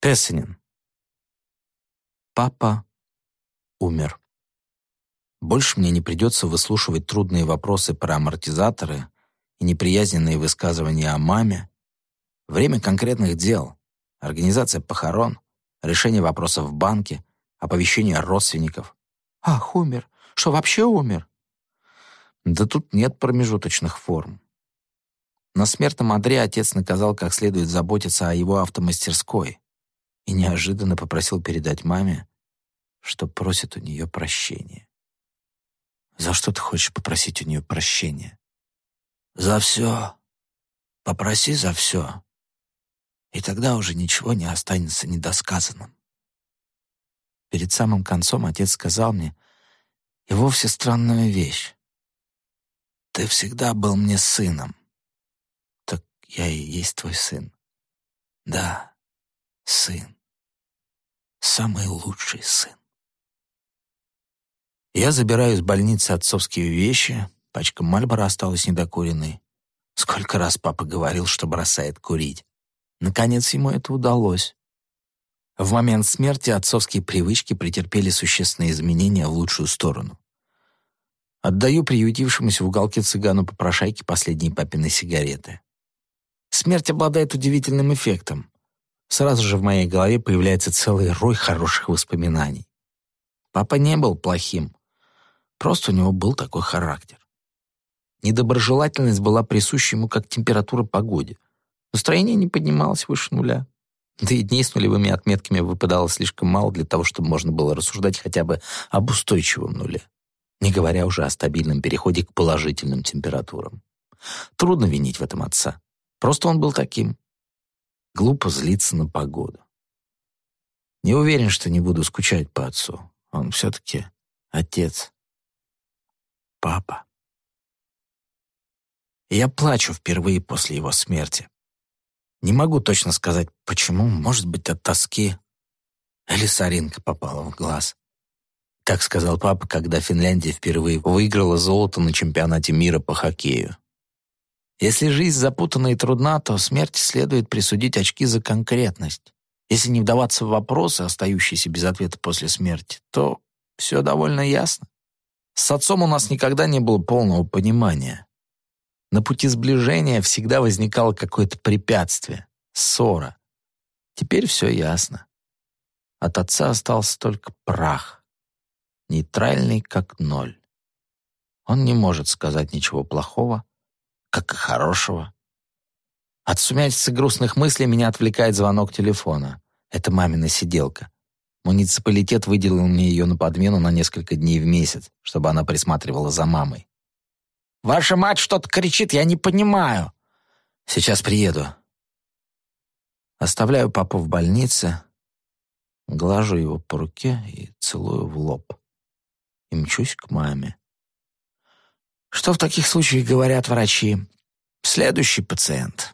Песенин. Папа умер. Больше мне не придется выслушивать трудные вопросы про амортизаторы и неприязненные высказывания о маме. Время конкретных дел, организация похорон, решение вопросов в банке, оповещение родственников. «Ах, умер! Что, вообще умер?» Да тут нет промежуточных форм. На смертном одре отец наказал как следует заботиться о его автомастерской и неожиданно попросил передать маме, что просит у нее прощения. «За что ты хочешь попросить у нее прощения?» «За все. Попроси за все. И тогда уже ничего не останется недосказанным». Перед самым концом отец сказал мне и вовсе странную вещь. «Ты всегда был мне сыном». «Так я и есть твой сын». «Да, сын самый лучший сын. Я забираю из больницы отцовские вещи, пачка Мальбора осталась недокуренной. Сколько раз папа говорил, что бросает курить. Наконец ему это удалось. В момент смерти отцовские привычки претерпели существенные изменения в лучшую сторону. Отдаю приютившемуся в уголке цыгану попрошайке последние папины сигареты. Смерть обладает удивительным эффектом сразу же в моей голове появляется целый рой хороших воспоминаний. Папа не был плохим, просто у него был такой характер. Недоброжелательность была присуща ему как температура погоде. Настроение не поднималось выше нуля. Да и дней с нулевыми отметками выпадало слишком мало для того, чтобы можно было рассуждать хотя бы об устойчивом нуле, не говоря уже о стабильном переходе к положительным температурам. Трудно винить в этом отца. Просто он был таким. Глупо злиться на погоду. Не уверен, что не буду скучать по отцу. Он все-таки отец. Папа. Я плачу впервые после его смерти. Не могу точно сказать, почему. Может быть, от тоски. Или соринка попала в глаз. Так сказал папа, когда Финляндия впервые выиграла золото на чемпионате мира по хоккею. Если жизнь запутана и трудна, то смерти следует присудить очки за конкретность. Если не вдаваться в вопросы, остающиеся без ответа после смерти, то все довольно ясно. С отцом у нас никогда не было полного понимания. На пути сближения всегда возникало какое-то препятствие, ссора. Теперь все ясно. От отца остался только прах, нейтральный как ноль. Он не может сказать ничего плохого, как и хорошего. От сумятицы грустных мыслей меня отвлекает звонок телефона. Это мамина сиделка. Муниципалитет выделил мне ее на подмену на несколько дней в месяц, чтобы она присматривала за мамой. «Ваша мать что-то кричит, я не понимаю». «Сейчас приеду». Оставляю папу в больнице, глажу его по руке и целую в лоб. И мчусь к маме. Что в таких случаях говорят врачи? Следующий пациент.